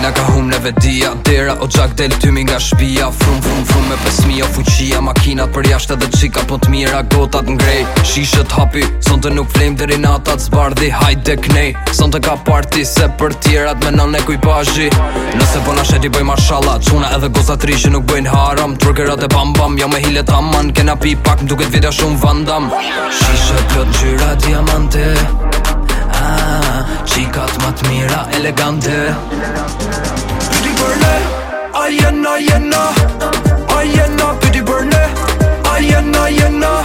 Ejna ka hum në vedia Dera o gjak del tymi nga shpia Frum, frum, frum me pesmia Fuqia, makinat për jashtë edhe qika Po të mira gotat ngrej Shishet hapi, sonte nuk flem dheri natat Zbardhi hajt dhe knej Sonte ka parti se për tjerat me nën e kujpazhi Nëse po në shedi bëj mashalla Quna edhe goza trishe nuk bëjn haram Trukerat e bam bam, Jo me hilet aman Kena pi pak, mduket vidja shumë vandam Shishet pëllë gjyra diamante elegante are you know are you know are you know pretty burner are you know you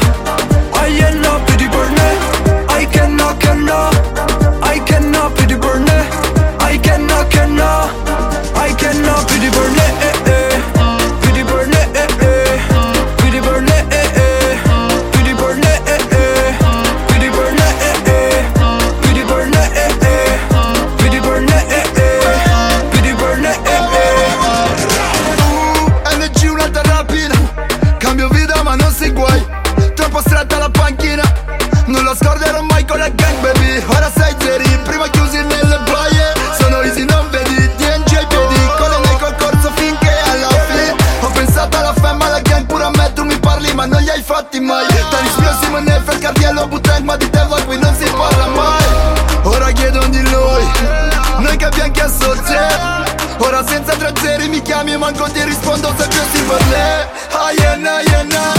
Ora senza tre zeri mi chiami e manco ti rispondo se gesti per te Aien, aien, aien